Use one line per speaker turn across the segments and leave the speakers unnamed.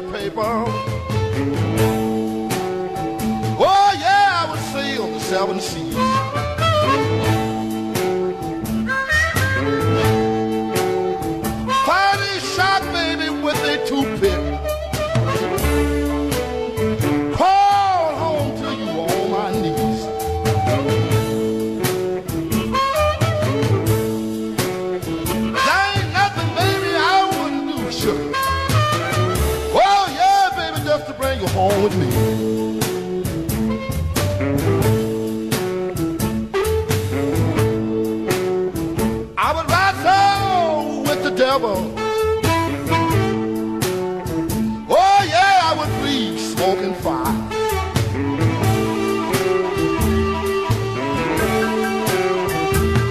the paper. Oh, yeah, I would sail the seven seas. Home with me. I would ride so with the devil. Oh, yeah, I would breathe smoking fire.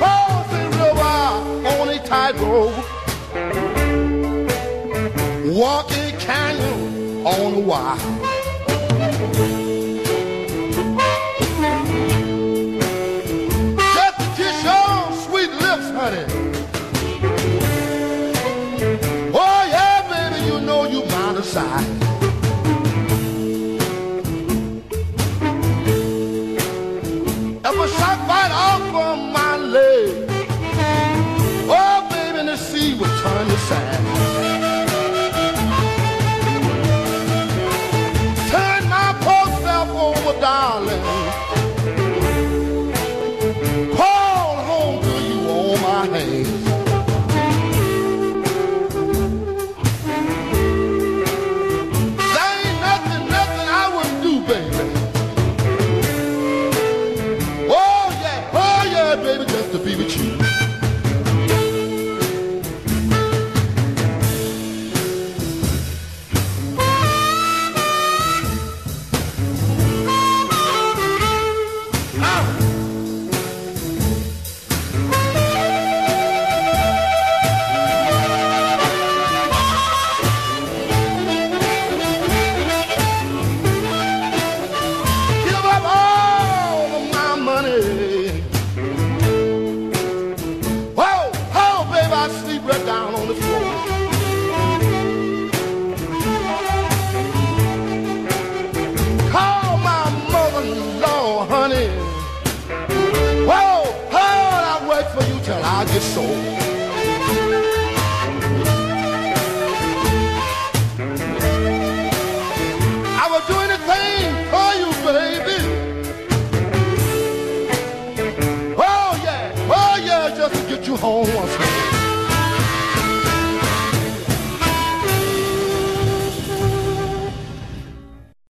Oh, on tightrope. Walking canyon on a wire. You mine. If a shot bite off from my leg, oh baby, the sea would turn to sand. Till I get sold. I would do anything for you, baby. Oh yeah, oh yeah, just to get you home once.